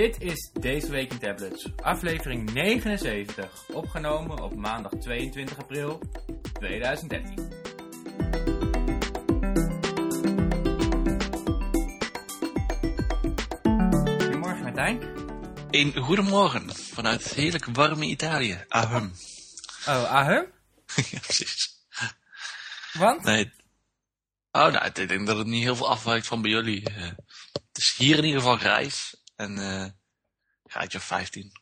Dit is Deze Week in Tablets, aflevering 79, opgenomen op maandag 22 april 2013. Goedemorgen Martijn. Een goedemorgen vanuit het heerlijk warme Italië. Ahem. Oh, ahum? ja, precies. Want? Nee. Oh, nou, ik denk dat het niet heel veel afwijkt van bij jullie. Eh, het is hier in ieder geval grijs en eh graadje of 15.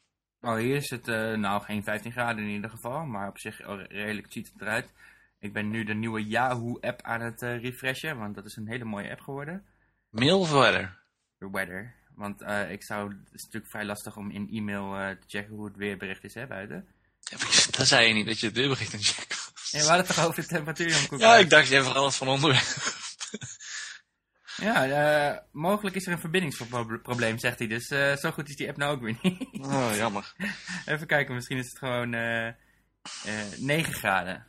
Oh, hier is het eh, nou geen 15 graden in ieder geval, maar op zich redelijk ziet het eruit. Ik ben nu de nieuwe Yahoo-app aan het eh, refreshen, want dat is een hele mooie app geworden. Mail of weather? Weather. Want eh, ik zou, het is natuurlijk vrij lastig om in e-mail te checken hoe het weerbericht is hè, buiten. Ja, dat zei je niet, dat je het weerbericht aan checken was. En we hadden het toch over de temperatuur, Jan? Ja, ik dacht, jij verandert van onderwerp. Ja, eh, mogelijk is er een verbindingsprobleem, zegt hij. Dus eh, zo goed is die app nou ook weer niet. Oh, jammer. Even kijken, misschien is het gewoon eh eh 9 graden.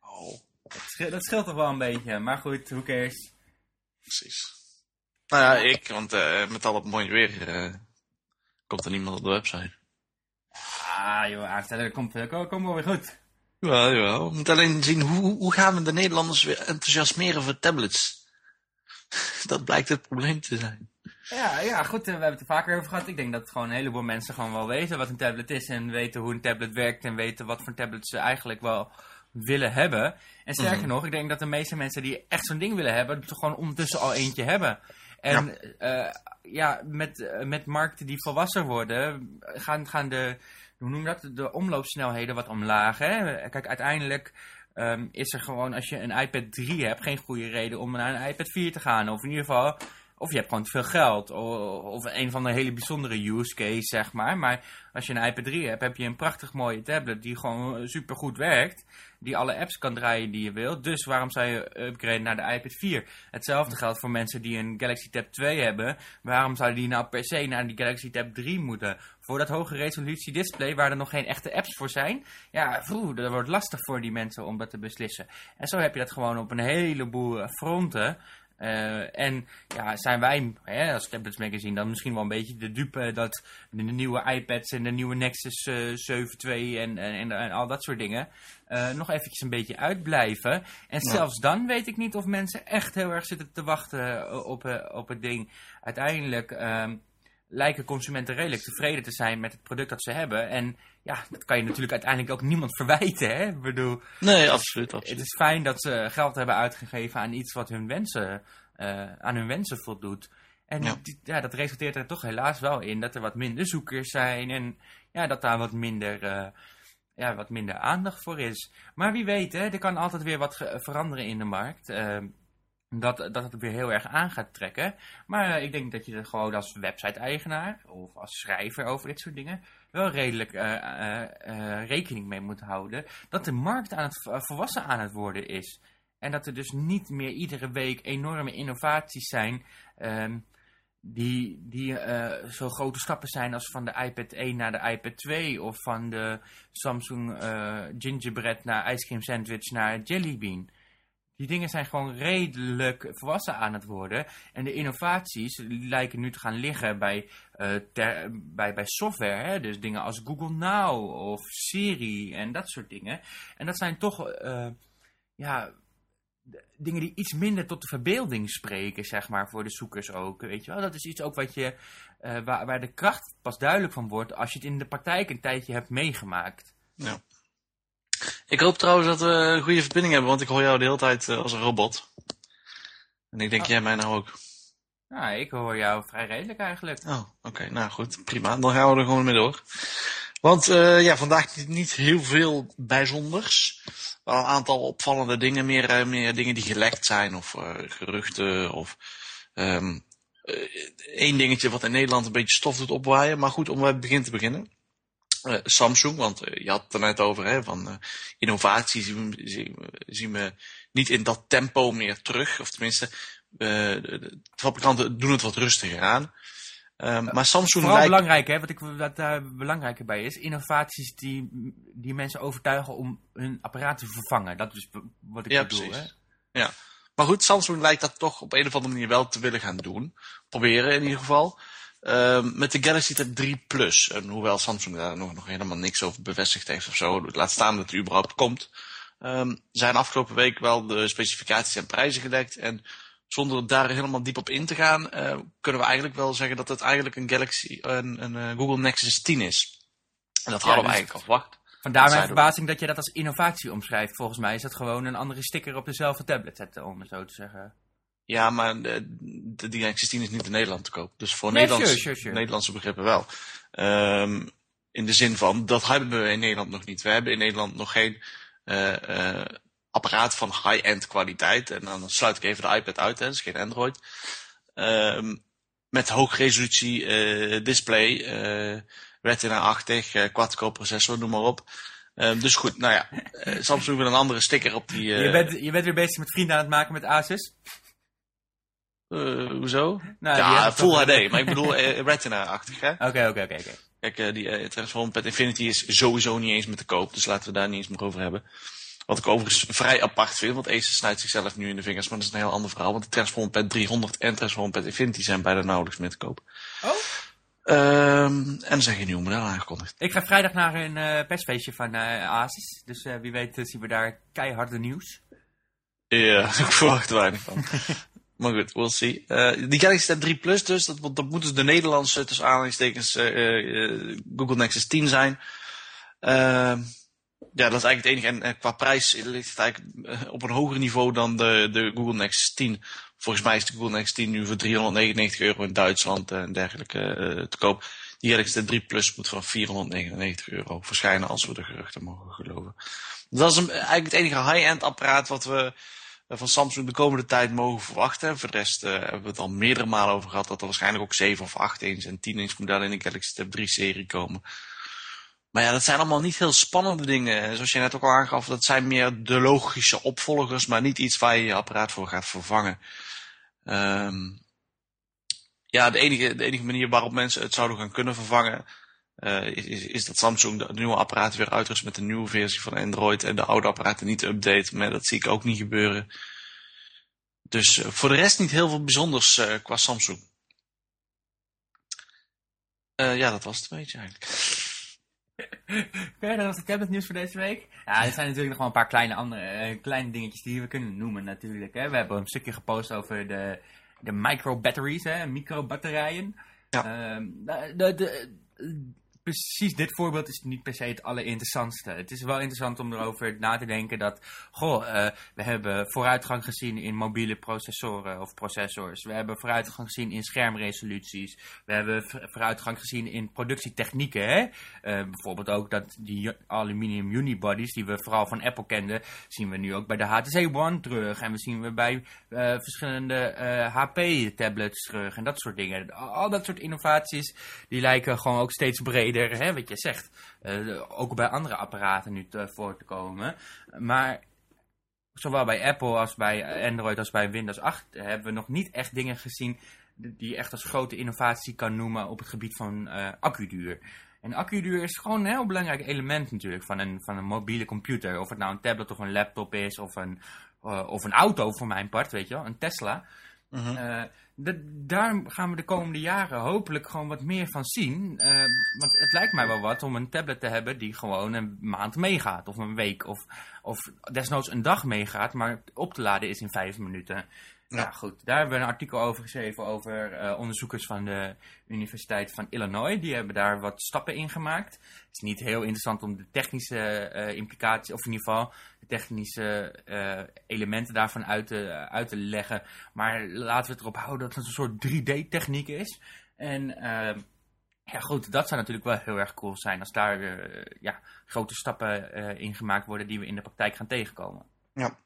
Oh, Dat scheelt, dat scheelt toch wel een beetje, maar goed, who cares. precies. Nou ja, ik, want met al het mooie weer komt er niemand op de website. Ah joh, aanstellen, dat komt, dat komt wel weer goed. Ja, ja. We moeten alleen zien hoe, hoe gaan we de Nederlanders weer enthousiasmeren voor tablets. Dat blijkt het probleem te zijn. Ja, ja goed, eh, we hebben het er vaker over gehad. Ik denk dat gewoon een heleboel mensen gewoon wel weten wat een tablet is. En weten hoe een tablet werkt en weten wat voor tablet ze eigenlijk wel willen hebben. En sterker Mhm. nog, ik denk dat de meeste mensen die echt zo'n ding willen hebben, er gewoon ondertussen al eentje hebben. En ja, ja met, eh, met markten die volwassen worden, gaan, gaan de, hoe noem je dat, de omloopsnelheden wat omlaag. Hè? Kijk, uiteindelijk ehm, is er gewoon, als je een iPad 3 hebt, geen goede reden om naar een iPad 4 te gaan. Of in ieder geval, of je hebt gewoon te veel geld. Of, of een van de hele bijzondere use case, zeg maar. Maar als je een iPad 3 hebt, heb je een prachtig mooie tablet die gewoon super goed werkt. Die alle apps kan draaien die je wilt. Dus waarom zou je upgraden naar de iPad 4? Hetzelfde geldt voor mensen die een Galaxy Tab 2 hebben. Waarom zouden die nou per se naar die Galaxy Tab 3 moeten? Voor dat hoge resolutie display waar er nog geen echte apps voor zijn. Ja, vroeg, dat wordt lastig voor die mensen om dat te beslissen. En zo heb je dat gewoon op een heleboel fronten. Uh, en ja, zijn wij hè, als Tablets Magazine dan misschien wel een beetje de dupe dat de nieuwe iPads en de nieuwe Nexus uh, 7.2 en, en, en, al dat soort dingen uh, nog eventjes een beetje uitblijven. En ja. zelfs dan weet ik niet of mensen echt heel erg zitten te wachten op, op het ding. Uiteindelijk um, lijken consumenten redelijk tevreden te zijn met het product dat ze hebben. En ja, dat kan je natuurlijk uiteindelijk ook niemand verwijten. Hè? Ik bedoel, nee, absoluut, absoluut. Het is fijn dat ze geld hebben uitgegeven aan iets wat hun wensen, uh, aan hun wensen voldoet. En ja. Dat resulteert er toch helaas wel in dat er wat minder zoekers zijn. En ja, dat daar wat minder, uh, ja, wat minder aandacht voor is. Maar wie weet, hè, er kan altijd weer wat veranderen in de markt. Uh, dat, dat het weer heel erg aan gaat trekken. Maar uh, ik denk dat je er gewoon als website-eigenaar of als schrijver over dit soort dingen wel redelijk uh, uh, rekening mee moet houden. Dat de markt aan het volwassen aan het worden is. En dat er dus niet meer iedere week enorme innovaties zijn. Um, die, die zo grote stappen zijn als van de iPad 1 naar de iPad 2. Of van de Samsung Gingerbread naar Ice Cream Sandwich naar Jelly Bean. Die dingen zijn gewoon redelijk volwassen aan het worden. En de innovaties lijken nu te gaan liggen bij, ter, bij, bij software. Hè? Dus dingen als Google Now of Siri en dat soort dingen. En dat zijn toch uh, ja, dingen die iets minder tot de verbeelding spreken, zeg maar, voor de zoekers ook. Weet je wel? Dat is iets ook wat je, uh, waar, waar de kracht pas duidelijk van wordt als je het in de praktijk een tijdje hebt meegemaakt. Ja. Ik hoop trouwens dat we een goede verbinding hebben, want ik hoor jou de hele tijd uh, als een robot. En ik denk, oh. jij mij nou ook. Ja, ik hoor jou vrij redelijk eigenlijk. Oh, oké. Okay. Nou goed, prima. Dan gaan we er gewoon mee door. Want uh, ja, vandaag niet, niet heel veel bijzonders. Wel een aantal opvallende dingen, meer, uh, meer dingen die gelekt zijn of geruchten of... Um, Eén dingetje wat in Nederland een beetje stof doet opwaaien. Maar goed, om bij het begin te beginnen. Uh, Samsung, want uh, je had het er net over, hè, van uh, innovatie zien we, zien, zien we niet in dat tempo meer terug. Of tenminste, de, de, fabrikanten doen het wat rustiger aan. maar Samsung Vooral lijkt... belangrijk, hè, wat, ik, wat daar belangrijker bij is, innovaties die, die mensen overtuigen om hun apparaat te vervangen. Dat is wat ik ja, bedoel. Precies. Hè? Ja, maar goed, Samsung lijkt dat toch op een of andere manier wel te willen gaan doen. Proberen in ieder geval. Ehm, met de Galaxy Tab 3 Plus. En hoewel Samsung daar nog, nog helemaal niks over bevestigd heeft of zo, laat staan dat het überhaupt komt, ehm, zijn afgelopen week wel de specificaties en prijzen gedekt. En zonder daar helemaal diep op in te gaan, uh, kunnen we eigenlijk wel zeggen dat het eigenlijk een Galaxy, een, een uh, Google Nexus 10 is. En dat hadden we dus eigenlijk al verwacht. Vandaar mijn verbazing dat je dat als innovatie omschrijft. Volgens mij is dat gewoon een andere sticker op dezelfde tablet zetten, om het zo te zeggen. Ja, maar de, de Nexus 10 is niet in Nederland te koop. Dus voor nee, Nederlands, sure, sure, sure. Nederlandse begrippen wel. Um, in de zin van, dat hebben we in Nederland nog niet. We hebben in Nederland nog geen uh, uh, apparaat van high-end kwaliteit. En dan sluit ik even de iPad uit, hè, dus geen Android. Um, met hoogresolutie uh, display, Retina-achtig, quad-core processor, noem maar op. Um, dus goed, nou ja, Samsung wil een andere sticker op die... je, bent, je bent weer bezig met vrienden aan het maken met Asus? Uh, hoezo? Nou, ja, Full HD, maar ik bedoel uh, Retina-achtig, hè? Oké, oké, oké. Kijk, uh, die Transform Pad Infinity is sowieso niet eens meer te koop, dus laten we daar niet eens meer over hebben. Wat ik overigens vrij apart vind, want Acer snijdt zichzelf nu in de vingers, maar dat is een heel ander verhaal. Want de Transform Pad 300 en Transform Pad Infinity zijn bijna nauwelijks meer te koop. Oh? Um, en er zijn geen nieuwe modellen aangekondigd. Ik ga vrijdag naar een uh, persfeestje van uh, Asus, dus uh, wie weet zien we daar keiharde nieuws. Ja, ik verwacht er weinig van. Maar goed, we'll see. Uh, die Galaxy Tab 3 Plus dus, dat, dat dus de Nederlandse, tussen aanhalingstekens, uh, uh, Google Nexus 10 zijn. Ehm, ja, dat is eigenlijk het enige. En, qua prijs ligt het eigenlijk op een hoger niveau dan de, de Google Nexus 10. Volgens mij is de Google Nexus 10 nu voor 399 euro in Duitsland en dergelijke te koop. Die Galaxy Tab 3 Plus moet van 499 euro verschijnen als we de geruchten mogen geloven. Dat is eigenlijk het enige high-end apparaat wat we van Samsung de komende tijd mogen verwachten. Voor de rest uh, hebben we het al meerdere malen over gehad dat er waarschijnlijk ook 7 of 8 eens en 10 eens modellen in de Galaxy Tab 3 serie komen. Maar ja, dat zijn allemaal niet heel spannende dingen. Zoals je net ook al aangaf, dat zijn meer de logische opvolgers, maar niet iets waar je je apparaat voor gaat vervangen. Um, ja, de enige, de enige manier waarop mensen het zouden gaan kunnen vervangen, uh, is, is, dat Samsung de nieuwe apparaten weer uitrust met een nieuwe versie van Android en de oude apparaten niet update. Maar dat zie ik ook niet gebeuren. Dus uh, voor de rest niet heel veel bijzonders uh, qua Samsung. ja, dat was het een beetje eigenlijk. Oké, dat was het tabletnieuws voor deze week. Ja, er zijn natuurlijk nog wel een paar kleine, andere, kleine dingetjes die we kunnen noemen natuurlijk. Hè. We hebben een stukje gepost over de, de micro-batteries, micro-batterijen. Ja. Ehm, de, de, precies dit voorbeeld is niet per se het allerinteressantste. Het is wel interessant om erover na te denken dat, goh, uh, we hebben vooruitgang gezien in mobiele processoren of processors. We hebben vooruitgang gezien in schermresoluties. We hebben vooruitgang gezien in productietechnieken. Hè? Uh, bijvoorbeeld ook dat die aluminium unibodies, die we vooral van Apple kenden, zien we nu ook bij de HTC One terug. En we zien we bij uh, verschillende HP-tablets terug en dat soort dingen. Al dat soort innovaties, die lijken gewoon ook steeds breder hè, wat je zegt, uh, ook bij andere apparaten nu te, voor te komen. Maar zowel bij Apple als bij Android als bij Windows 8 hebben we nog niet echt dingen gezien die je echt als grote innovatie kan noemen op het gebied van uh, accuduur. En accuduur is gewoon een heel belangrijk element natuurlijk van een, van een mobiele computer. Of het nou een tablet of een laptop is of een, uh, of een auto voor mijn part, weet je wel, een Tesla. Uh -huh. Uh, daar gaan we de komende jaren hopelijk gewoon wat meer van zien. Uh, want het lijkt mij wel wat om een tablet te hebben die gewoon een maand meegaat. Of een week. Of, of desnoods een dag meegaat, maar op te laden is in vijf minuten. Ja. ja, goed. Daar hebben we een artikel over geschreven over uh, onderzoekers van de Universiteit van Illinois. Die hebben daar wat stappen in gemaakt. Het is niet heel interessant om de technische uh, implicaties, of in ieder geval de technische uh, elementen daarvan uit te, uit te leggen. Maar laten we het erop houden dat het een soort 3D-techniek is. En ja, goed, dat zou natuurlijk wel heel erg cool zijn als daar ja, grote stappen in gemaakt worden die we in de praktijk gaan tegenkomen. Ja.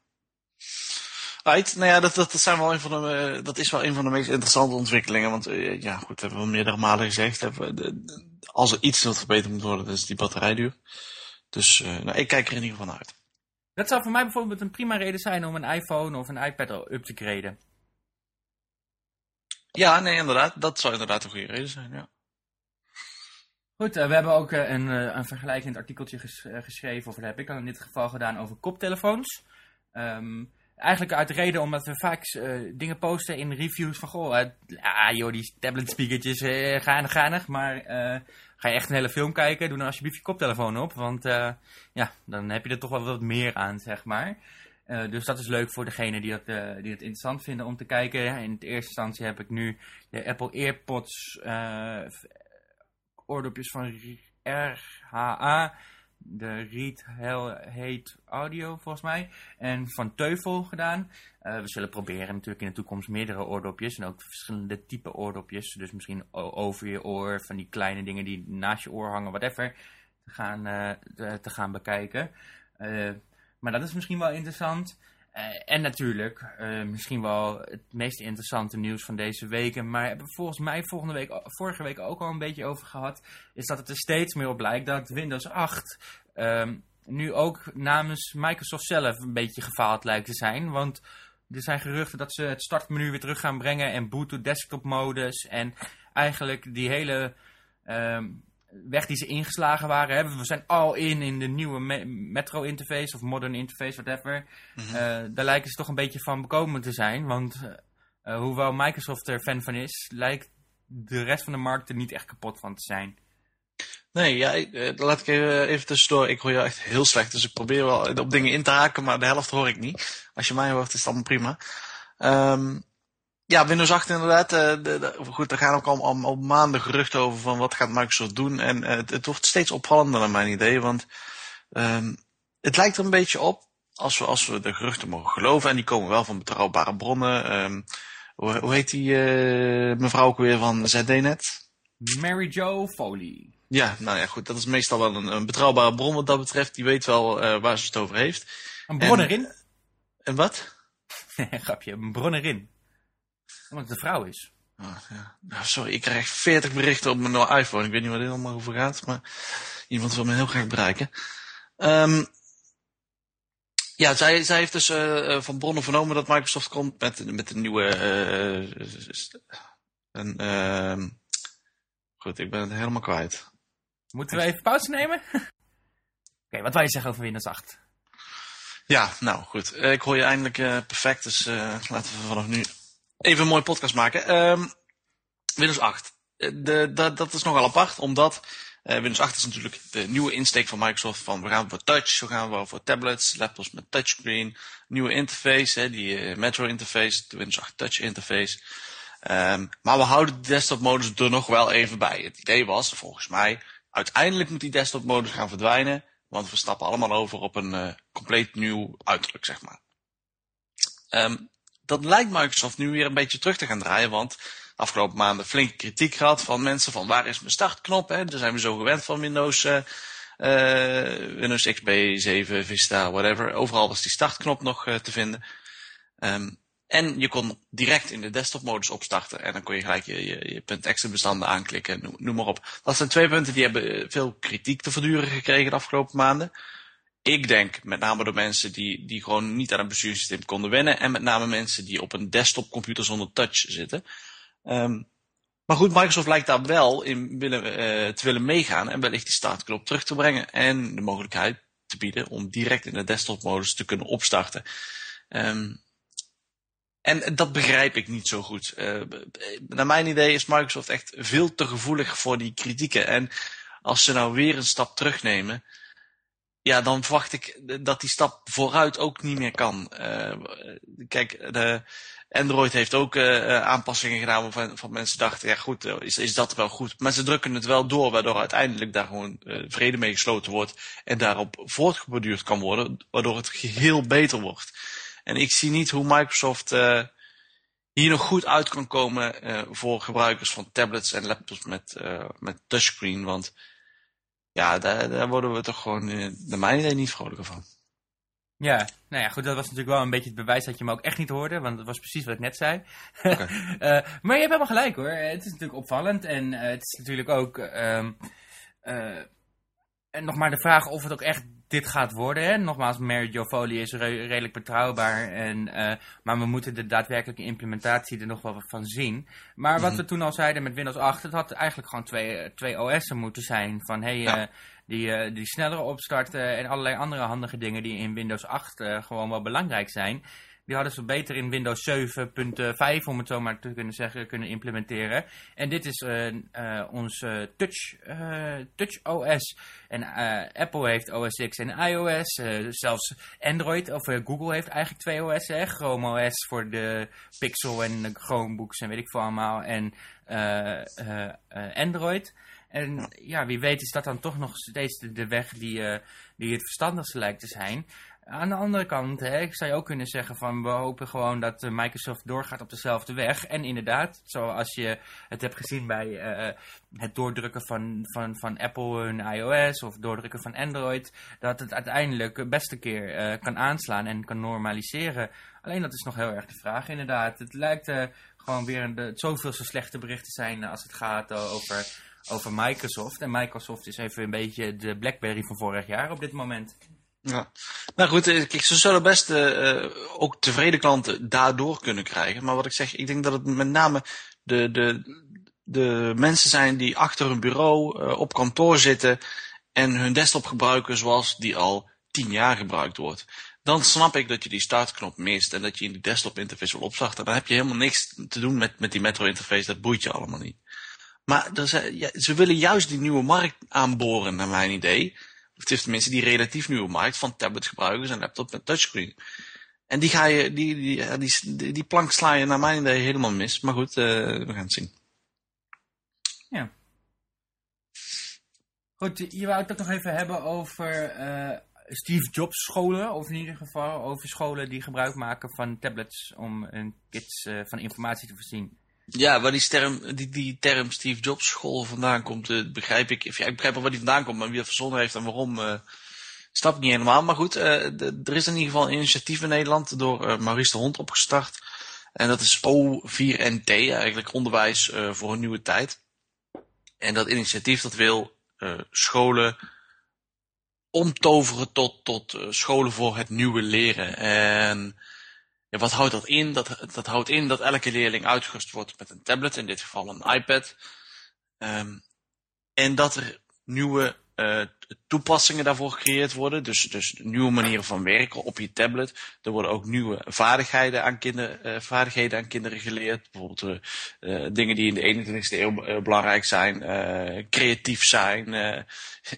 Right. Nou ja, dat, dat, dat, zijn wel een van de, uh, dat is wel een van de meest interessante ontwikkelingen. Want uh, ja, goed, hebben we meerdere malen gezegd. Hebben, de, de, als er iets wat verbeterd moet worden, dan is die batterijduur. Dus uh, nou, ik kijk er in ieder geval naar uit. Dat zou voor mij bijvoorbeeld een prima reden zijn om een iPhone of een iPad up te graden. Ja, nee, inderdaad. Dat zou inderdaad een goede reden zijn, ja. Goed, we hebben ook een, een vergelijkend artikeltje ges geschreven, of dat heb ik dan in dit geval gedaan, over koptelefoons. Um, eigenlijk uit reden omdat we vaak eh, dingen posten in reviews van... Goh, eh, ja joh, die tablet speakertjes, uh, geinig, geinig. Maar ga je echt een hele film kijken, doe dan alsjeblieft je koptelefoon op. Want ja, dan heb je er toch wel wat meer aan, zeg maar. dus dat is leuk voor degene die, dat, die het interessant vinden om te kijken. In de eerste instantie heb ik nu de Apple AirPods oordopjes van RHA de Reed Heet Audio volgens mij. En van Teufel gedaan. Uh, we zullen proberen natuurlijk in de toekomst meerdere oordopjes. En ook verschillende type oordopjes. Dus misschien over je oor. Van die kleine dingen die naast je oor hangen. Whatever. Te gaan, uh, te, gaan bekijken. Uh, maar dat is misschien wel interessant. Uh, en natuurlijk, uh, misschien wel het meest interessante nieuws van deze weken, maar hebben we volgens mij volgende week, vorige week ook al een beetje over gehad, is dat het er steeds meer op lijkt dat Windows 8 um, ehm, nu ook namens Microsoft zelf een beetje gefaald lijkt te zijn. Want er zijn geruchten dat ze het startmenu weer terug gaan brengen en boot to desktop modus en eigenlijk die hele... Um, weg die ze ingeslagen waren. Hè. We zijn al in in de nieuwe Metro interface of modern interface, whatever. Mm daar lijken ze toch een beetje van bekomen te zijn. Want uh, hoewel Microsoft er fan van is, lijkt de rest van de markt er niet echt kapot van te zijn. Nee, ja, laat ik even, even tussendoor. Ik hoor je echt heel slecht, dus ik probeer wel op dingen in te haken, maar de helft hoor ik niet. Als je mij hoort, is het allemaal prima. Um, ja, Windows 8 inderdaad. Uh, de, de, goed, er gaan ook al, al, al, maanden geruchten over van wat gaat Microsoft doen. En uh, het, het, wordt steeds opvallender naar mijn idee. Want um, het lijkt er een beetje op, als we, als we de geruchten mogen geloven. En die komen wel van betrouwbare bronnen. Um, hoe, hoe, heet die uh, mevrouw ook weer van ZDNet? Mary Jo Foley. Ja, nou ja, goed. Dat is meestal wel een, een betrouwbare bron wat dat betreft. Die weet wel waar ze het over heeft. Een bron erin? En, en wat? Grapje, een bron erin omdat het een vrouw is. Oh, ja. nou, sorry, ik krijg 40 berichten op mijn iPhone. Ik weet niet waar dit allemaal over gaat, maar iemand wil me heel graag bereiken. Um, ja, zij, zij heeft dus uh, van bronnen vernomen dat Microsoft komt met, met een nieuwe... Uh, een, uh, goed, ik ben het helemaal kwijt. Moeten we even pauze nemen? Oké, wat wil je zeggen over Windows 8? Ja, nou goed. ik hoor je eindelijk perfect, dus laten we vanaf nu even een mooie podcast maken. Um, Windows 8. Eh, de, dat is nogal apart, omdat uh, Windows 8 is natuurlijk de nieuwe insteek van Microsoft. Van we gaan voor touch, we gaan voor tablets, laptops met touchscreen. Nieuwe interface, hè, die uh, Metro interface, de Windows 8 touch interface. Um, maar we houden de desktop modus er nog wel even bij. Het idee was, volgens mij, uiteindelijk moet die desktop modus gaan verdwijnen. Want we stappen allemaal over op een compleet nieuw uiterlijk, zeg maar. Um, dat lijkt Microsoft nu weer een beetje terug te gaan draaien, want afgelopen maanden flinke kritiek gehad van mensen van waar is mijn startknop? Hè? Daar zijn we zo gewend van Windows, uh, Windows XP, 7, Vista, whatever. Overal was die startknop nog uh, te vinden. Um, en je kon direct in de desktop modus opstarten en dan kon je gelijk je, je, je .exe bestanden aanklikken, noem, noem maar op. Dat zijn twee punten die hebben veel kritiek te verduren gekregen de afgelopen maanden ik denk met name door mensen die, die gewoon niet aan een bestuurssysteem konden wennen. En met name mensen die op een desktopcomputer zonder touch zitten. Um, maar goed, Microsoft lijkt daar wel in willen, uh, te willen meegaan. En wellicht die startknop terug te brengen. En de mogelijkheid te bieden om direct in de desktopmodus te kunnen opstarten. Um, en dat begrijp ik niet zo goed. Uh, naar mijn idee is Microsoft echt veel te gevoelig voor die kritieken. En als ze nou weer een stap terugnemen ja, dan verwacht ik dat die stap vooruit ook niet meer kan. Uh, kijk, de Android heeft ook uh, aanpassingen gedaan waarvan van mensen dachten, ja goed, is, is dat wel goed? Maar ze drukken het wel door, waardoor uiteindelijk daar gewoon vrede mee gesloten wordt en daarop voortgeborduurd kan worden, waardoor het geheel beter wordt. En ik zie niet hoe Microsoft hier nog goed uit kan komen voor gebruikers van tablets en laptops met, met touchscreen, want ja, daar, daar worden we toch gewoon, naar mijn idee, niet vrolijker van. Ja, nou ja, goed, dat was natuurlijk wel een beetje het bewijs dat je me ook echt niet hoorde, want dat was precies wat ik net zei. Okay. uh, eh, maar je hebt helemaal gelijk hoor, het is natuurlijk opvallend en uh, het is natuurlijk ook, um, en nog maar de vraag of het ook echt dit gaat worden. Hè? Nogmaals, Mary Jo Foley is redelijk betrouwbaar. En, uh, maar we moeten de daadwerkelijke implementatie er nog wel van zien. Maar wat mhm. we toen al zeiden met Windows 8, het had eigenlijk gewoon twee, twee OS'en moeten zijn. Van hey, ja. uh, die, uh, die snellere opstarten en allerlei andere handige dingen die in Windows 8 gewoon wel belangrijk zijn. Die hadden ze beter in Windows 7.5, om het zo maar te kunnen zeggen, kunnen implementeren. En dit is uh, ons Touch, Touch OS. En Apple heeft OS X en iOS. zelfs Android, of Google heeft eigenlijk twee OS. Hè? Chrome OS voor de Pixel en Chromebooks en weet ik veel allemaal. En Android. En ja, wie weet is dat dan toch nog steeds de, weg die, die het verstandigste lijkt te zijn. Aan de andere kant hè, zou je ook kunnen zeggen van we hopen gewoon dat eh, Microsoft doorgaat op dezelfde weg. En inderdaad, zoals je het hebt gezien bij eh, het doordrukken van, van, van Apple hun iOS of doordrukken van Android, dat het uiteindelijk best een keer kan aanslaan en kan normaliseren. Alleen dat is nog heel erg de vraag inderdaad. Het lijkt gewoon weer zoveel zo slechte berichten zijn als het gaat over, over Microsoft. En Microsoft is even een beetje de Blackberry van vorig jaar op dit moment. Ja. Nou goed, eh, ze zullen best uh, ook tevreden klanten daardoor kunnen krijgen. Maar wat ik zeg, ik denk dat het met name de, de, de mensen zijn die achter hun bureau op kantoor zitten en hun desktop gebruiken zoals die al tien jaar gebruikt wordt. Dan snap ik dat je die startknop mist en dat je in die desktop interface wil opstarten. Dan heb je helemaal niks te doen met, met die metro interface, dat boeit je allemaal niet. Maar ze willen juist die nieuwe markt aanboren, naar mijn idee. Het tenminste die relatief nieuwe markt van tabletgebruikers en laptop met touchscreen. En die, ga je, die, die, die, die, plank sla je naar mijn idee helemaal mis. Maar goed, uh, we gaan het zien. Ja. Goed, je wou het nog even hebben over uh, Steve Jobs scholen. Of in ieder geval over scholen die gebruik maken van tablets om hun kids uh, van informatie te voorzien. Ja, waar die term, die, die term Steve Jobs school vandaan komt, uh, begrijp ik. Ja, ik begrijp wel waar die vandaan komt, maar wie het verzonnen heeft en waarom, uh, snap ik niet helemaal. Maar goed, uh, er is in ieder geval een initiatief in Nederland door Maurice de Hond opgestart. En dat is O4NT, eigenlijk onderwijs voor een nieuwe tijd. En dat initiatief dat wil scholen omtoveren tot, tot scholen voor het nieuwe leren. En ja, wat houdt dat in? Dat, dat houdt in dat elke leerling uitgerust wordt met een tablet, in dit geval een iPad. Um, en dat er nieuwe uh, toepassingen daarvoor gecreëerd worden. Dus, dus nieuwe manieren van werken op je tablet. Er worden ook nieuwe vaardigheden aan, kinderen, uh, vaardigheden aan kinderen geleerd. Bijvoorbeeld uh, dingen die in de 21ste eeuw belangrijk zijn. creatief zijn.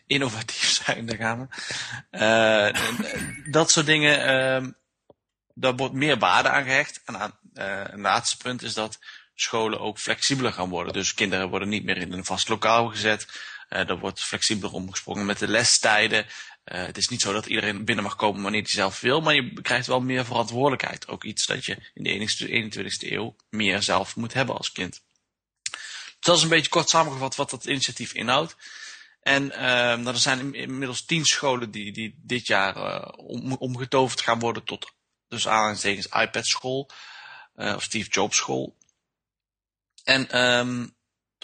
innovatief zijn, daar gaan we. dat soort dingen ehm, daar wordt meer waarde aan gehecht. En aan, uh, een laatste punt is dat scholen ook flexibeler gaan worden. Dus kinderen worden niet meer in een vast lokaal gezet. Uh, er wordt flexibeler omgesprongen met de lestijden. Uh, het is niet zo dat iedereen binnen mag komen wanneer hij zelf wil, maar je krijgt wel meer verantwoordelijkheid. Ook iets dat je in de 21ste eeuw meer zelf moet hebben als kind. Dus dat is een beetje kort samengevat wat dat initiatief inhoudt. En uh, er zijn inmiddels tien scholen die, die dit jaar om, omgetoverd gaan worden tot dus aanhalingstekens iPad school. Uh, of Steve Jobs school. En um,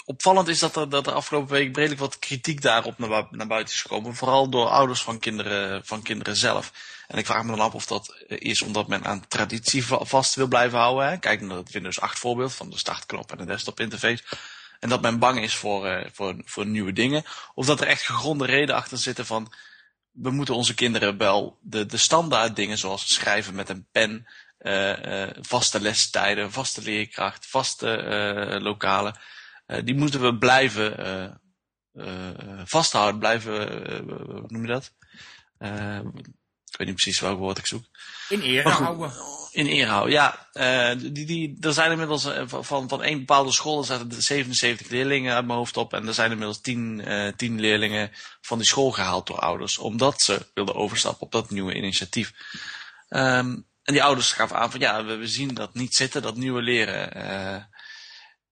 opvallend is dat er, dat er afgelopen week redelijk wat kritiek daarop naar, naar, buiten is gekomen. Vooral door ouders van kinderen, van kinderen zelf. En ik vraag me dan af of dat is omdat men aan traditie vast wil blijven houden. Hè? Kijk naar het Windows 8 voorbeeld van de startknop en de desktop interface. En dat men bang is voor, uh, voor, voor nieuwe dingen. Of dat er echt gegronde reden achter zitten van we moeten onze kinderen wel de, de standaard dingen zoals schrijven met een pen, uh, uh, vaste lestijden, vaste leerkracht, vaste uh, lokalen, die moeten we blijven vasthouden, blijven, hoe noem je dat? Ik weet niet precies welk woord ik zoek. In ere houden. In ere houden, ja. Uh, die, die, er zijn inmiddels uh, van, van één bepaalde school, er zaten 77 leerlingen uit mijn hoofd op. En er zijn inmiddels 10, uh, 10 leerlingen van die school gehaald door ouders. Omdat ze wilden overstappen op dat nieuwe initiatief. Um, en die ouders gaven aan van ja, we, we zien dat niet zitten, dat nieuwe leren.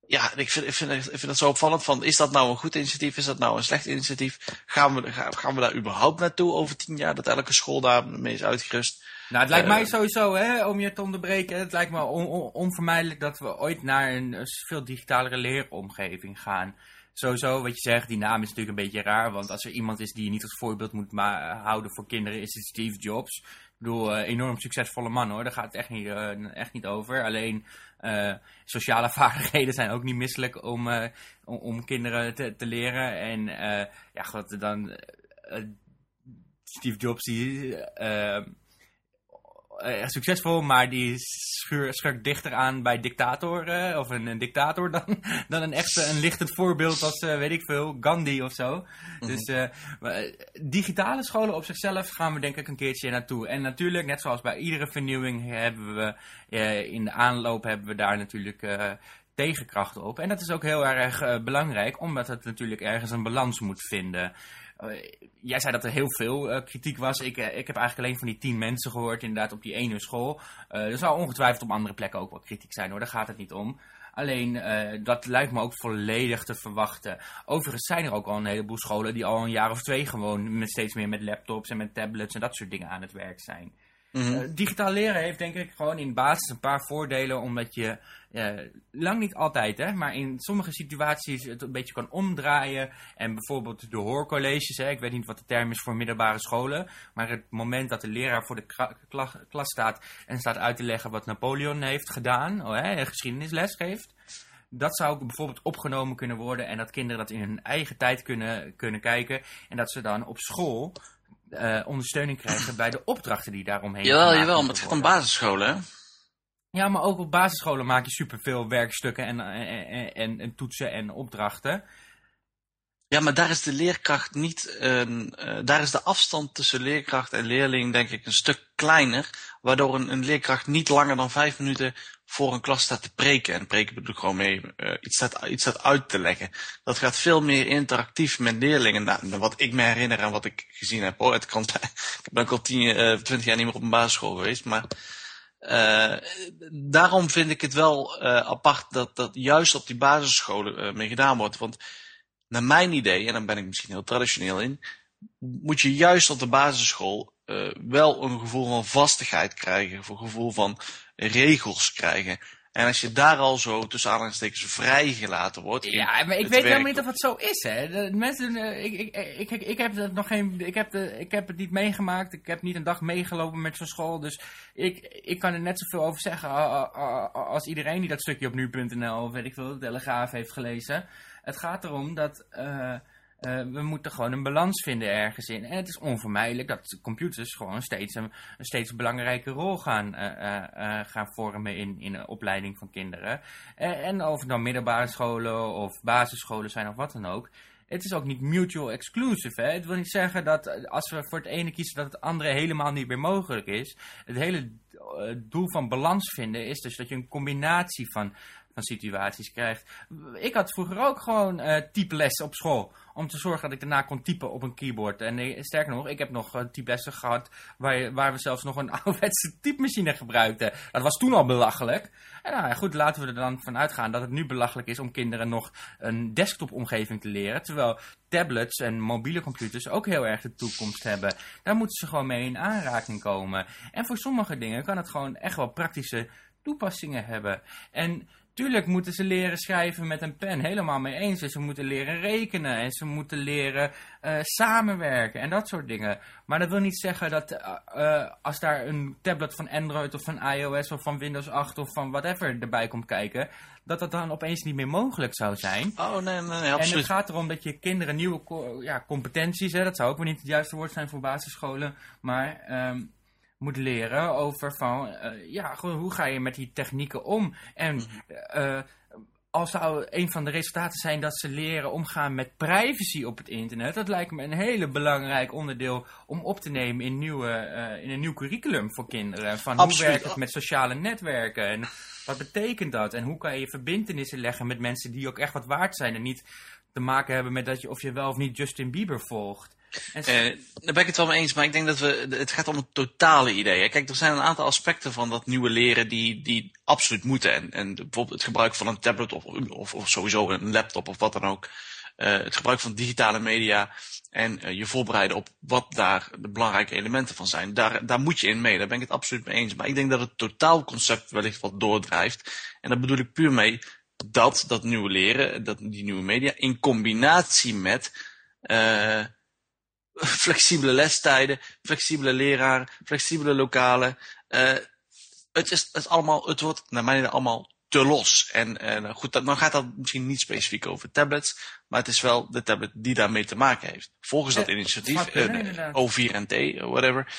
Ja, ik vind, ik, vind, ik vind het zo opvallend van, is dat nou een goed initiatief, is dat nou een slecht initiatief? Gaan we, gaan we daar überhaupt naartoe over tien jaar, dat elke school daarmee is uitgerust? Nou, het lijkt uh, mij sowieso, hè, om je te onderbreken, het lijkt me on, on, onvermijdelijk dat we ooit naar een, een veel digitalere leeromgeving gaan. Sowieso, wat je zegt, die naam is natuurlijk een beetje raar, want als er iemand is die je niet als voorbeeld moet houden voor kinderen, is het Steve Jobs. Ik bedoel, uh, enorm succesvolle man hoor, daar gaat het echt niet, uh, echt niet over. Alleen uh, sociale vaardigheden zijn ook niet misselijk om, om, om, kinderen te, te leren. En ja, god, dan Steve Jobs die eh, succesvol, maar die schuur, schurkt dichter aan bij dictatoren of een, een, dictator dan, dan een echte, een lichtend voorbeeld als, uh, weet ik veel, Gandhi of zo. Mhm. Dus uh, digitale scholen op zichzelf gaan we denk ik een keertje naartoe. En natuurlijk, net zoals bij iedere vernieuwing hebben we in de aanloop hebben we daar natuurlijk tegenkrachten op. En dat is ook heel erg belangrijk, omdat het natuurlijk ergens een balans moet vinden. Eh, jij zei dat er heel veel eh, kritiek was. Ik, eh, ik heb eigenlijk alleen van die tien mensen gehoord, inderdaad, op die ene school. er zal ongetwijfeld op andere plekken ook wel kritiek zijn hoor, daar gaat het niet om. Alleen, dat lijkt me ook volledig te verwachten. Overigens zijn er ook al een heleboel scholen die al een jaar of twee gewoon steeds meer met laptops en met tablets en dat soort dingen aan het werk zijn. Mm digitaal leren heeft denk ik gewoon in basis een paar voordelen, omdat je lang niet altijd, hè, maar in sommige situaties het een beetje kan omdraaien. En bijvoorbeeld de hoorcolleges, hè, ik weet niet wat de term is voor middelbare scholen, maar het moment dat de leraar voor de klas staat en staat uit te leggen wat Napoleon heeft gedaan, oh, hè, geschiedenisles geeft, dat zou bijvoorbeeld opgenomen kunnen worden en dat kinderen dat in hun eigen tijd kunnen, kunnen kijken en dat ze dan op school uh, ondersteuning krijgen bij de opdrachten die daaromheen Jawel, jawel, maar het gaat om basisscholen, hè? Ja, maar ook op basisscholen maak je superveel werkstukken en, en, en, en toetsen en opdrachten. Ja, maar daar is de leerkracht niet, uh, daar is de afstand tussen leerkracht en leerling denk ik een stuk kleiner, waardoor een, een leerkracht niet langer dan vijf minuten voor een klas staat te preken. En preken bedoel ik gewoon mee uh, iets, staat, iets staat uit te leggen. Dat gaat veel meer interactief met leerlingen. Nou, wat ik me herinner en wat ik gezien heb. Oh, het ik ben ook al tien, uh, twintig jaar niet meer op een basisschool geweest, maar uh, daarom vind ik het wel apart dat, dat juist op die basisscholen mee gedaan wordt. Want naar mijn idee, en dan ben ik misschien heel traditioneel in, moet je juist op de basisschool wel een gevoel van vastigheid krijgen, een gevoel van regels krijgen. En als je daar al zo tussen aanhalingstekens vrijgelaten wordt. Ja, maar ik weet helemaal niet of het zo is, hè. De mensen, uh, ik, ik, ik, ik, heb het nog geen, ik heb, de, ik heb het niet meegemaakt. Ik heb niet een dag meegelopen met zo'n school. Dus ik, ik kan er net zoveel over zeggen als iedereen die dat stukje op nu.nl of weet ik veel, de Telegraaf heeft gelezen. Het gaat erom dat uh, we moeten gewoon een balans vinden ergens in. En het is onvermijdelijk dat computers gewoon steeds een, steeds belangrijke rol gaan, uh, gaan vormen in, in de opleiding van kinderen. en of het dan middelbare scholen of basisscholen zijn of wat dan ook. Het is ook niet mutual exclusive. Hè? Het wil niet zeggen dat als we voor het ene kiezen dat het andere helemaal niet meer mogelijk is. Het hele doel van balans vinden is dus dat je een combinatie van van situaties krijgt. Ik had vroeger ook gewoon uh, typelessen op school. Om te zorgen dat ik daarna kon typen op een keyboard. En uh, sterker nog, ik heb nog uh, typelessen gehad waar, waar we zelfs nog een ouderwetse typemachine gebruikten. Dat was toen al belachelijk. En nou goed, laten we er dan vanuit gaan dat het nu belachelijk is om kinderen nog een desktop-omgeving te leren. Terwijl tablets en mobiele computers ook heel erg de toekomst hebben. Daar moeten ze gewoon mee in aanraking komen. En voor sommige dingen kan het gewoon echt wel praktische toepassingen hebben. En Tuurlijk moeten ze leren schrijven met een pen, helemaal mee eens. En ze moeten leren rekenen en ze moeten leren uh, samenwerken en dat soort dingen. Maar dat wil niet zeggen dat uh, uh, als daar een tablet van Android of van iOS of van Windows 8 of van whatever erbij komt kijken, dat dat dan opeens niet meer mogelijk zou zijn. Oh, nee, nee, nee absoluut. En het gaat erom dat je kinderen nieuwe ja, competenties, hè, dat zou ook weer niet het juiste woord zijn voor basisscholen, maar... Um, moet leren over van, uh, ja, hoe ga je met die technieken om? En uh, als zou een van de resultaten zijn dat ze leren omgaan met privacy op het internet, dat lijkt me een hele belangrijk onderdeel om op te nemen in, nieuwe, uh, in een nieuw curriculum voor kinderen. Van hoe werkt het met sociale netwerken en wat betekent dat? En hoe kan je verbindenissen leggen met mensen die ook echt wat waard zijn en niet te maken hebben met dat je of je wel of niet Justin Bieber volgt. Uh, daar ben ik het wel mee eens, maar ik denk dat we, het gaat om het totale idee. Kijk, er zijn een aantal aspecten van dat nieuwe leren die, die absoluut moeten. En, en bijvoorbeeld het gebruik van een tablet of, of, of sowieso een laptop of wat dan ook. Uh, het gebruik van digitale media en uh, je voorbereiden op wat daar de belangrijke elementen van zijn. Daar, daar moet je in mee, daar ben ik het absoluut mee eens. Maar ik denk dat het totaalconcept wellicht wat doordrijft. En daar bedoel ik puur mee dat dat nieuwe leren, dat, die nieuwe media, in combinatie met uh, flexibele lestijden, flexibele leraren, flexibele lokalen. Uh, het, is, het, allemaal, het wordt naar mijn idee allemaal te los. En, en goed, dat, dan gaat dat misschien niet specifiek over tablets, maar het is wel de tablet die daarmee te maken heeft. Volgens dat initiatief, uh, O4NT, whatever,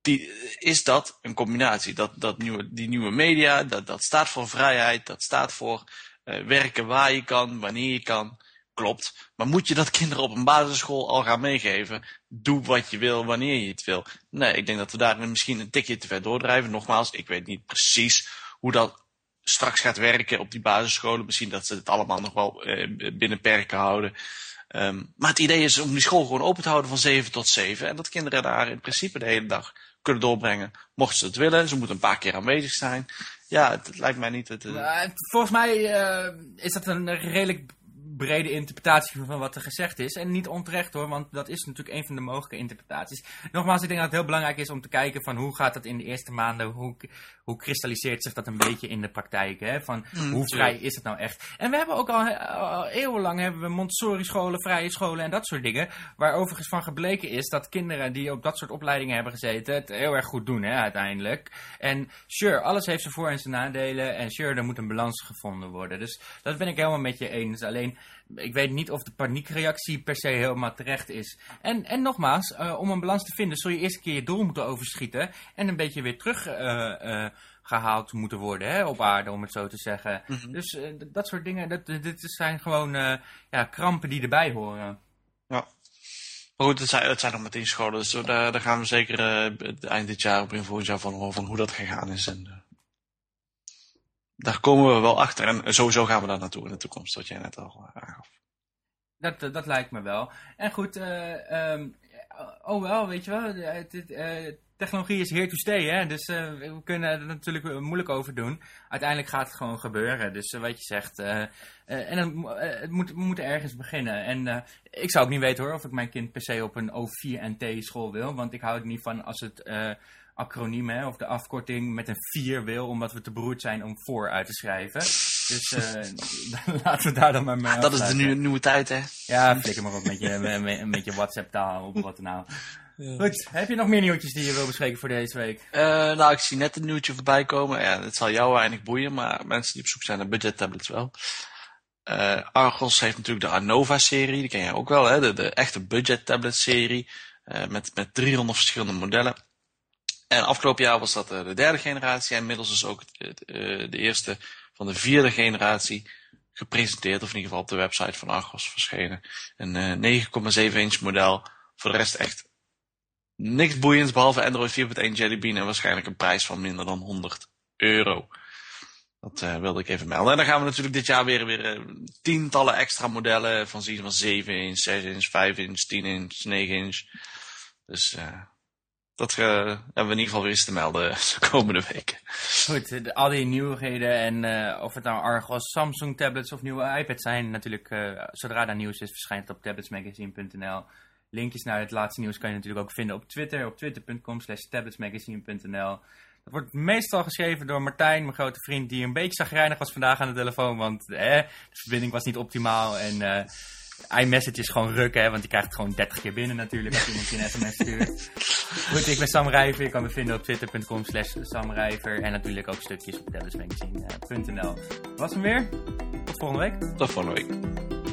die, is dat een combinatie. Dat, dat nieuwe, die nieuwe media, dat, dat staat voor vrijheid, dat staat voor uh, werken waar je kan, wanneer je kan. Klopt. Maar moet je dat kinderen op een basisschool al gaan meegeven? Doe wat je wil, wanneer je het wil. Nee, ik denk dat we daar misschien een tikje te ver doordrijven. Nogmaals, ik weet niet precies hoe dat straks gaat werken op die basisscholen. Misschien dat ze het allemaal nog wel uh, binnen perken houden. Um, maar het idee is om die school gewoon open te houden van 7 tot 7. En dat kinderen daar in principe de hele dag kunnen doorbrengen. Mochten ze het willen, ze moeten een paar keer aanwezig zijn. Ja, het, lijkt mij niet... Het, uh... volgens mij uh, is dat een redelijk brede interpretatie van wat er gezegd is. En niet onterecht hoor, want dat is natuurlijk een van de mogelijke interpretaties. Nogmaals, ik denk dat het heel belangrijk is om te kijken van hoe gaat dat in de eerste maanden, hoe, hoe kristalliseert zich dat een beetje in de praktijk. Hè? Van mm, hoe vrij is het nou echt? En we hebben ook al, al eeuwenlang hebben we Montessori scholen, vrije scholen en dat soort dingen. Waar overigens van gebleken is dat kinderen die op dat soort opleidingen hebben gezeten het heel erg goed doen hè, uiteindelijk. En sure, alles heeft zijn voor- en zijn nadelen. En sure, er moet een balans gevonden worden. Dus dat ben ik helemaal met je eens. Alleen ik weet niet of de paniekreactie per se helemaal terecht is. En, en nogmaals, uh, om een balans te vinden zul je eerst een keer je doel moeten overschieten. En een beetje weer terug uh, uh, gehaald moeten worden hè, op aarde, om het zo te zeggen. Mm -hmm. Dus dat soort dingen, dat, dit zijn gewoon ja, krampen die erbij horen. Ja. Maar goed, het zijn, het zijn nog meteen scholen, dus daar, daar gaan we zeker eind dit jaar in volgend jaar van horen van hoe dat gegaan is. En, daar komen we wel achter. En sowieso gaan we daar naartoe in de toekomst, wat jij net al aangaf. Dat, dat lijkt me wel. En goed, uh, um, oh wel, weet je wel, uh, technologie is here to stay, hè. Dus uh, we kunnen er natuurlijk moeilijk over doen. Uiteindelijk gaat het gewoon gebeuren. Dus wat je zegt, en het moet, we moeten ergens beginnen. En ik zou ook niet weten hoor, of ik mijn kind per se op een O4NT school wil. Want ik hou er niet van als het acroniem, hè, of de afkorting met een 4 wil, omdat we te beroerd zijn om voor uit te schrijven. Dus uh, laten we daar dan maar mee Dat is de nieuwe, nieuwe tijd, hè? Ja, flikker maar op met je, met, met je WhatsApp-taal of wat dan nou. Goed, heb je nog meer nieuwtjes die je wil bespreken voor deze week? Uh, nou, ik zie net een nieuwtje voorbij komen. Ja, het zal jou weinig boeien, maar mensen die op zoek zijn naar budget tablets wel. Uh, Argos heeft natuurlijk de Arnova-serie, die ken jij ook wel, hè? De, de echte budget tablet-serie. Uh, met, met 300 verschillende modellen. En afgelopen jaar was dat de derde generatie en inmiddels is ook de eerste van de vierde generatie gepresenteerd, of in ieder geval op de website van Argos verschenen. Een 9,7 inch model, voor de rest echt niks boeiends behalve Android 4.1 Jelly Bean en waarschijnlijk een prijs van minder dan 100 euro. Dat uh, wilde ik even melden. En dan gaan we natuurlijk dit jaar weer, weer uh, tientallen extra modellen van zien van 7 inch, 6 inch, 5 inch, 10 inch, 9 inch. Dus uh, dat hebben we in ieder geval weer eens te melden de komende weken. Goed, de, al die nieuwigheden en of het nou Argos, Samsung tablets of nieuwe iPads zijn, natuurlijk zodra daar nieuws is, verschijnt het op tabletsmagazine.nl. Linkjes naar het laatste nieuws kan je natuurlijk ook vinden op Twitter, op twitter.com slash tabletsmagazine.nl. Dat wordt meestal geschreven door Martijn, mijn grote vriend, die een beetje zagrijnig was vandaag aan de telefoon, want eh, de verbinding was niet optimaal en iMessage is gewoon rukken, hè, want je krijgt het gewoon 30 keer binnen natuurlijk als iemand je een sms stuurt. Goed, ik ben Sam Rijver. Je kan me vinden op twitter.com slash samrijver. En natuurlijk ook stukjes op tennismagazine.nl. Was hem weer. Tot volgende week. Tot volgende week.